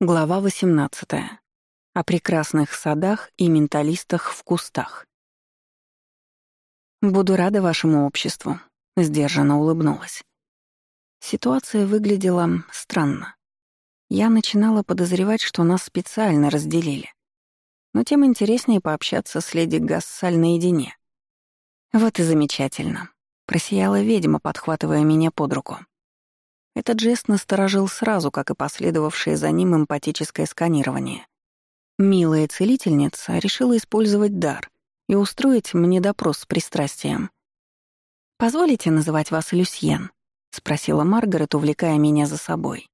Глава 18. О прекрасных садах и менталистах в кустах. «Буду рада вашему обществу», — сдержанно улыбнулась. Ситуация выглядела странно. Я начинала подозревать, что нас специально разделили. Но тем интереснее пообщаться с леди Гассаль наедине. «Вот и замечательно», — просияла ведьма, подхватывая меня под руку. Этот жест насторожил сразу, как и последовавшее за ним эмпатическое сканирование. Милая целительница решила использовать дар и устроить мне допрос с пристрастием. «Позволите называть вас Люсьен?» — спросила Маргарет, увлекая меня за собой.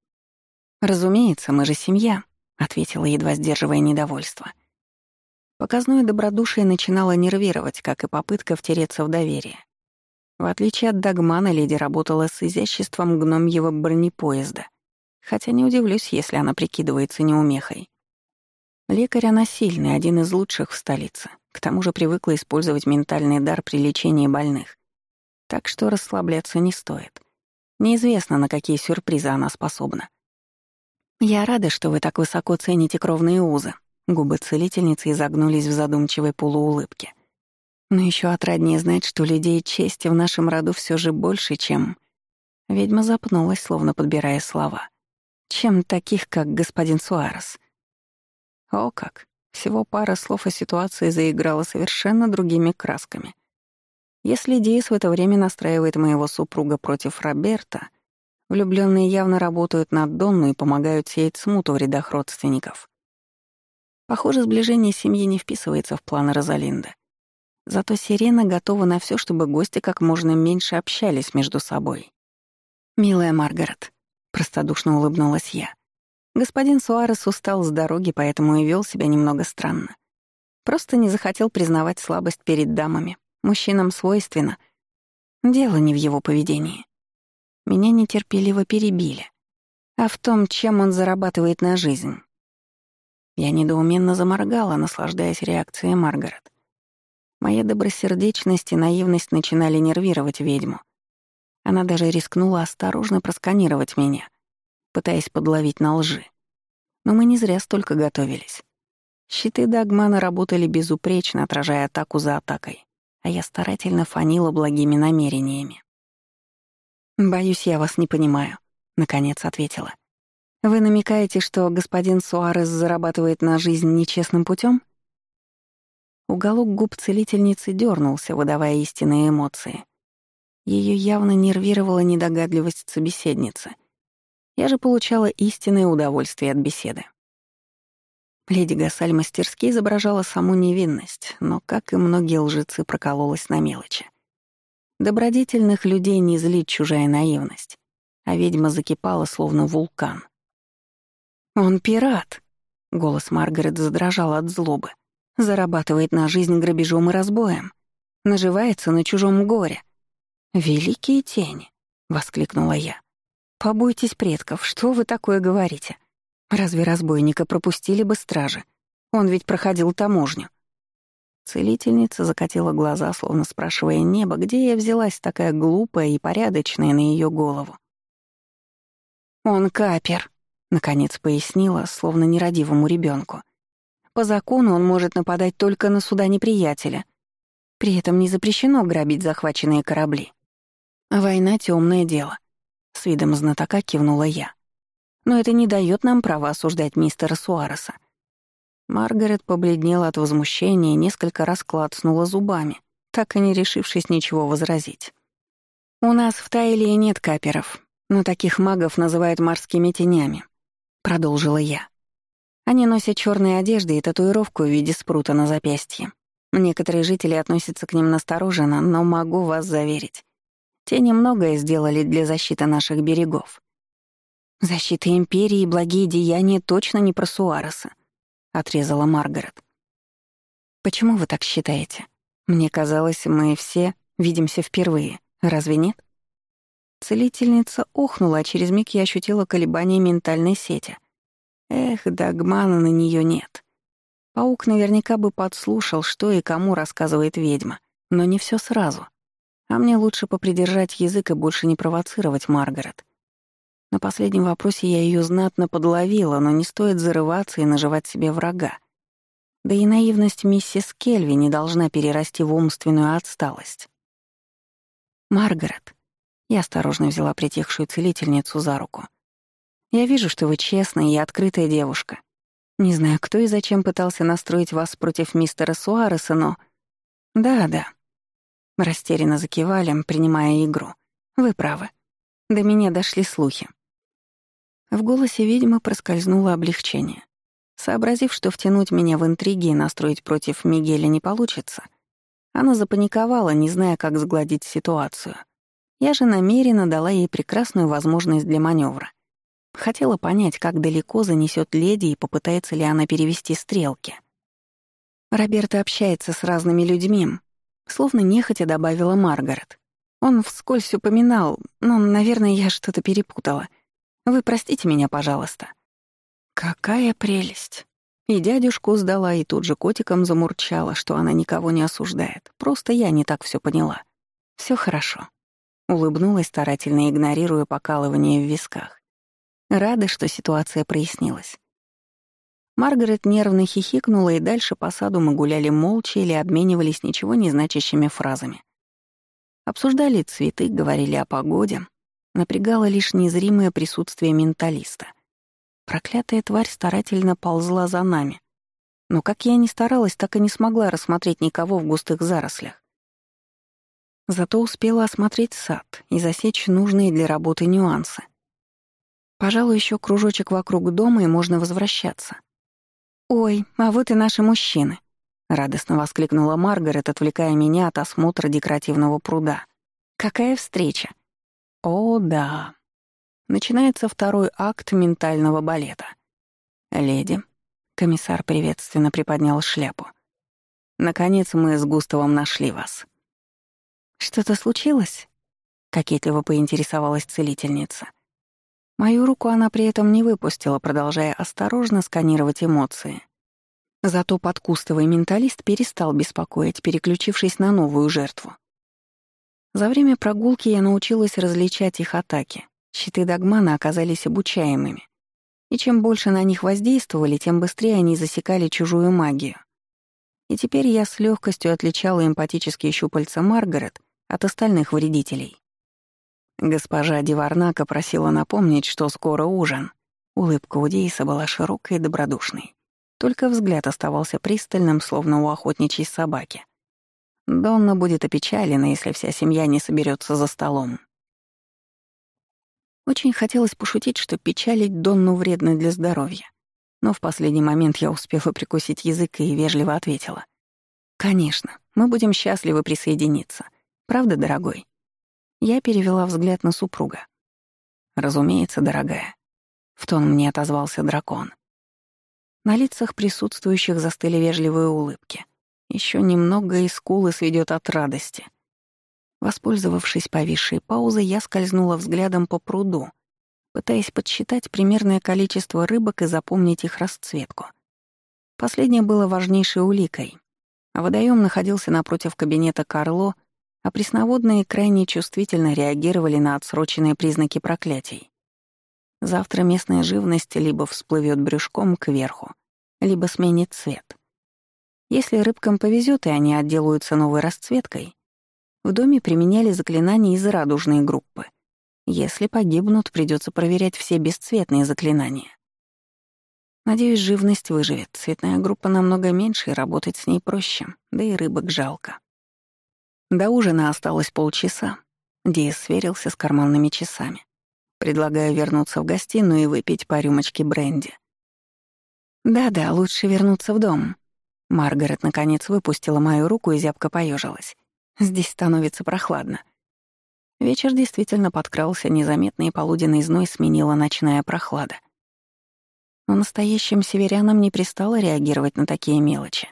«Разумеется, мы же семья», — ответила, едва сдерживая недовольство. Показное добродушие начинало нервировать, как и попытка втереться в доверие. В отличие от Дагмана, леди работала с изяществом гномьего бронепоезда, хотя не удивлюсь, если она прикидывается неумехой. Лекарь она сильный, один из лучших в столице. К тому же привыкла использовать ментальный дар при лечении больных. Так что расслабляться не стоит. Неизвестно, на какие сюрпризы она способна. «Я рада, что вы так высоко цените кровные узы». Губы целительницы изогнулись в задумчивой полуулыбке. Но еще отраднее знать, что людей чести в нашем роду все же больше, чем... Ведьма запнулась, словно подбирая слова. Чем таких, как господин Суарес. О как! Всего пара слов о ситуации заиграла совершенно другими красками. Если Диас в это время настраивает моего супруга против Роберта, влюбленные явно работают над Донну и помогают сеять смуту в рядах родственников. Похоже, сближение семьи не вписывается в планы Розалинды. Зато Сирена готова на все, чтобы гости как можно меньше общались между собой. «Милая Маргарет», — простодушно улыбнулась я. Господин Суарес устал с дороги, поэтому и вел себя немного странно. Просто не захотел признавать слабость перед дамами. Мужчинам свойственно. Дело не в его поведении. Меня нетерпеливо перебили. А в том, чем он зарабатывает на жизнь. Я недоуменно заморгала, наслаждаясь реакцией Маргарет. Моя добросердечность и наивность начинали нервировать ведьму. Она даже рискнула осторожно просканировать меня, пытаясь подловить на лжи. Но мы не зря столько готовились. Щиты Дагмана работали безупречно, отражая атаку за атакой, а я старательно фанила благими намерениями. «Боюсь, я вас не понимаю», — наконец ответила. «Вы намекаете, что господин Суарес зарабатывает на жизнь нечестным путем? Уголок губ целительницы дернулся, выдавая истинные эмоции. Ее явно нервировала недогадливость собеседницы. Я же получала истинное удовольствие от беседы. Леди Гасаль мастерски изображала саму невинность, но, как и многие лжецы, прокололась на мелочи. Добродетельных людей не злит чужая наивность, а ведьма закипала, словно вулкан. «Он пират!» — голос Маргарет задрожал от злобы. Зарабатывает на жизнь грабежом и разбоем. Наживается на чужом горе. «Великие тени!» — воскликнула я. «Побойтесь предков, что вы такое говорите? Разве разбойника пропустили бы стражи? Он ведь проходил таможню». Целительница закатила глаза, словно спрашивая небо, где я взялась такая глупая и порядочная на ее голову. «Он капер», — наконец пояснила, словно нерадивому ребенку. По закону он может нападать только на суда неприятеля. При этом не запрещено грабить захваченные корабли. Война — темное дело. С видом знатока кивнула я. Но это не дает нам права осуждать мистера Суареса. Маргарет побледнела от возмущения и несколько раз клацнула зубами, так и не решившись ничего возразить. «У нас в Тайлии нет каперов, но таких магов называют морскими тенями», — продолжила я. Они носят черные одежды и татуировку в виде спрута на запястье. Некоторые жители относятся к ним настороженно, но могу вас заверить. Те немногое сделали для защиты наших берегов. «Защита Империи и благие деяния точно не про Суареса», — отрезала Маргарет. «Почему вы так считаете? Мне казалось, мы все видимся впервые. Разве нет?» Целительница охнула, а через миг я ощутила колебания ментальной сети. Эх, Дагмана на нее нет. Паук наверняка бы подслушал, что и кому рассказывает ведьма, но не все сразу. А мне лучше попридержать язык и больше не провоцировать Маргарет. На последнем вопросе я ее знатно подловила, но не стоит зарываться и наживать себе врага. Да и наивность миссис Кельви не должна перерасти в умственную отсталость. «Маргарет», — я осторожно взяла притихшую целительницу за руку, «я вижу, что вы честная и открытая девушка. Не знаю, кто и зачем пытался настроить вас против мистера Суареса, но...» «Да-да», — растерянно закивали, принимая игру. «Вы правы. До меня дошли слухи. В голосе ведьмы проскользнуло облегчение. Сообразив, что втянуть меня в интриги и настроить против Мигеля не получится, она запаниковала, не зная, как сгладить ситуацию. Я же намеренно дала ей прекрасную возможность для маневра. Хотела понять, как далеко занесет леди и попытается ли она перевести стрелки. Роберто общается с разными людьми, словно нехотя добавила Маргарет. Он вскользь упоминал, но, наверное, я что-то перепутала. Вы простите меня, пожалуйста». Какая прелесть. И дядюшку сдала, и тут же котиком замурчала, что она никого не осуждает. Просто я не так все поняла. Все хорошо. Улыбнулась, старательно игнорируя покалывание в висках. Рада, что ситуация прояснилась. Маргарет нервно хихикнула, и дальше по саду мы гуляли молча или обменивались ничего не значащими фразами. Обсуждали цветы, говорили о погоде. Напрягало лишь незримое присутствие менталиста. Проклятая тварь старательно ползла за нами. Но как я ни старалась, так и не смогла рассмотреть никого в густых зарослях. Зато успела осмотреть сад и засечь нужные для работы нюансы. Пожалуй, еще кружочек вокруг дома, и можно возвращаться. «Ой, а вот и наши мужчины», — радостно воскликнула Маргарет, отвлекая меня от осмотра декоративного пруда. «Какая встреча!» «О, да!» Начинается второй акт ментального балета. «Леди», — комиссар приветственно приподнял шляпу. «Наконец мы с Густавом нашли вас». «Что-то случилось?» — кокетливо поинтересовалась целительница. Мою руку она при этом не выпустила, продолжая осторожно сканировать эмоции. Зато подкустовый менталист перестал беспокоить, переключившись на новую жертву. За время прогулки я научилась различать их атаки. Щиты Дагмана оказались обучаемыми. И чем больше на них воздействовали, тем быстрее они засекали чужую магию. И теперь я с легкостью отличала эмпатические щупальца Маргарет от остальных вредителей. Госпожа Диварнака просила напомнить, что скоро ужин. Улыбка у Дейса была широкой и добродушной. Только взгляд оставался пристальным, словно у охотничьей собаки. Донна будет опечалена, если вся семья не соберется за столом. Очень хотелось пошутить, что печалить Донну вредно для здоровья. Но в последний момент я успела прикусить язык и вежливо ответила. «Конечно, мы будем счастливы присоединиться. Правда, дорогой?» Я перевела взгляд на супруга. «Разумеется, дорогая». В тон мне отозвался дракон. На лицах присутствующих застыли вежливые улыбки. Еще немного и скулы сведет от радости. Воспользовавшись повисшей паузой, я скользнула взглядом по пруду, пытаясь подсчитать примерное количество рыбок и запомнить их расцветку. Последнее было важнейшей уликой. Водоем находился напротив кабинета Карло, а пресноводные крайне чувствительно реагировали на отсроченные признаки проклятий. Завтра местная живность либо всплывет брюшком кверху, либо сменит цвет. Если рыбкам повезет и они отделаются новой расцветкой, в доме применяли заклинания из радужной группы. Если погибнут, придется проверять все бесцветные заклинания. Надеюсь, живность выживет. Цветная группа намного меньше, и работать с ней проще, да и рыбок жалко. До ужина осталось полчаса. Диас сверился с карманными часами. Предлагаю вернуться в гостиную и выпить по рюмочке бренди. «Да-да, лучше вернуться в дом». Маргарет, наконец, выпустила мою руку и зябко поежилась. «Здесь становится прохладно». Вечер действительно подкрался, незаметный полуденный зной сменила ночная прохлада. Но настоящим северянам не пристало реагировать на такие мелочи.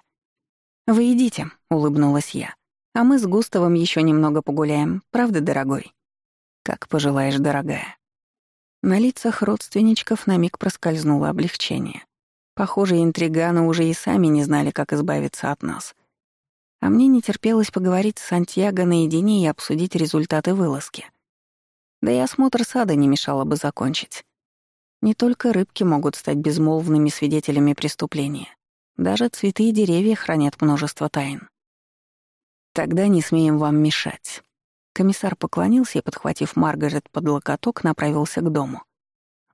«Вы идите», — улыбнулась я. «А мы с Густавом еще немного погуляем, правда, дорогой?» «Как пожелаешь, дорогая». На лицах родственничков на миг проскользнуло облегчение. Похоже, интриганы уже и сами не знали, как избавиться от нас. А мне не терпелось поговорить с Сантьяго наедине и обсудить результаты вылазки. Да и осмотр сада не мешало бы закончить. Не только рыбки могут стать безмолвными свидетелями преступления. Даже цветы и деревья хранят множество тайн. Тогда не смеем вам мешать. Комиссар поклонился и, подхватив Маргарет под локоток, направился к дому.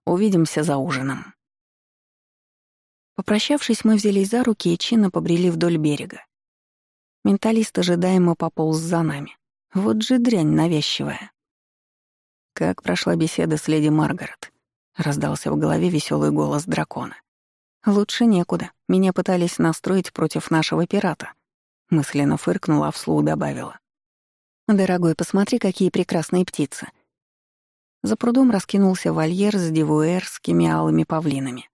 Увидимся за ужином. Попрощавшись, мы взялись за руки и чинно побрели вдоль берега. Менталист ожидаемо пополз за нами. Вот же дрянь навязчивая. «Как прошла беседа с леди Маргарет?» — раздался в голове веселый голос дракона. «Лучше некуда. Меня пытались настроить против нашего пирата». Мысленно фыркнула, а вслух добавила. «Дорогой, посмотри, какие прекрасные птицы». За прудом раскинулся вольер с дивуэрскими алыми павлинами.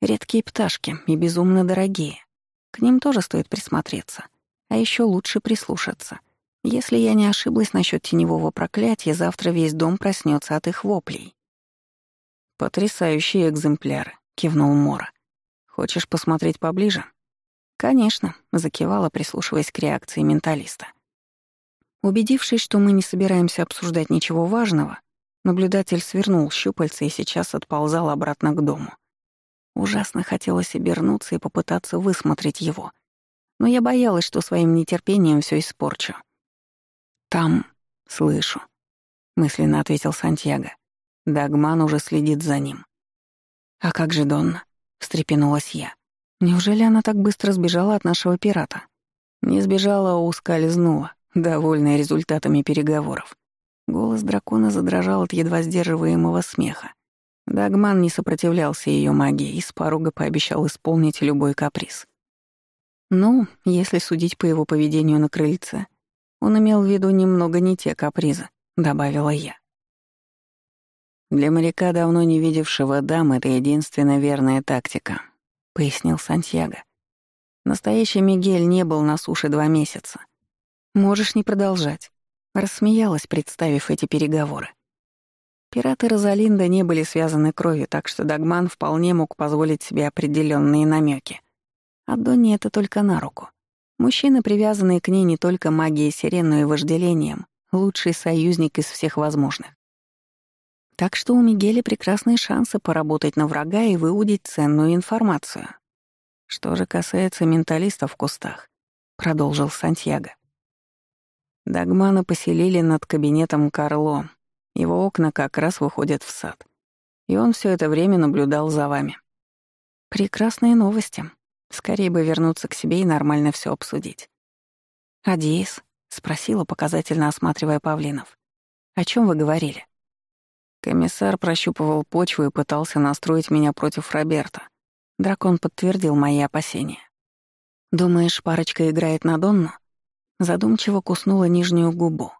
Редкие пташки и безумно дорогие. К ним тоже стоит присмотреться. А еще лучше прислушаться — если я не ошиблась насчет теневого проклятия, завтра весь дом проснется от их воплей. «Потрясающие экземпляры», — кивнул Мора. «Хочешь посмотреть поближе?» «Конечно», — закивала, прислушиваясь к реакции менталиста. Убедившись, что мы не собираемся обсуждать ничего важного, наблюдатель свернул щупальца и сейчас отползал обратно к дому. Ужасно хотелось обернуться и попытаться высмотреть его. Но я боялась, что своим нетерпением все испорчу. «Там, слышу», — мысленно ответил Сантьяго. Дагман уже следит за ним. «А как же Донна?» — встрепенулась я. «Неужели она так быстро сбежала от нашего пирата?» Не сбежала, а ускользнула, довольная результатами переговоров. Голос дракона задрожал от едва сдерживаемого смеха. Дагман не сопротивлялся ее магии и с порога пообещал исполнить любой каприз. Ну, если судить по его поведению на крыльце, он имел в виду немного не те капризы, добавила я. Для моряка, давно не видевшего дам, это единственная верная тактика, пояснил Сантьяго. Настоящий Мигель не был на суше два месяца. Можешь не продолжать. Рассмеялась, представив эти переговоры. Пираты Розалинда не были связаны кровью, так что Дагман вполне мог позволить себе определенные намеки. А Донни это только на руку. Мужчина, привязанный к ней не только магией сирен, но и вожделением, лучший союзник из всех возможных. Так что у Мигеля прекрасные шансы поработать на врага и выудить ценную информацию. Что же касается менталистов в кустах, продолжил Сантьяго. Дагмана поселили над кабинетом Карло. Его окна как раз выходят в сад. И он все это время наблюдал за вами. Прекрасные новости, Скорее бы вернуться к себе и нормально все обсудить. «Адиес?» — спросила, показательно осматривая павлинов. «О чем вы говорили?» Комиссар прощупывал почву и пытался настроить меня против Роберта. Дракон подтвердил мои опасения. «Думаешь, парочка играет на Донну?» Задумчиво куснула нижнюю губу.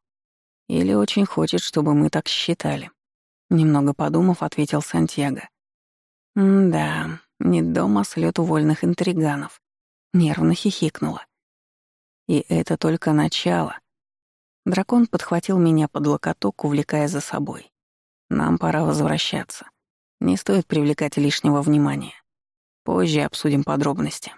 «Или очень хочет, чтобы мы так считали?» Немного подумав, ответил Сантьяго. «Да, не дома слет вольных интриганов. Нервно хихикнула. И это только начало. Дракон подхватил меня под локоток, увлекая за собой. Нам пора возвращаться. Не стоит привлекать лишнего внимания. Позже обсудим подробности.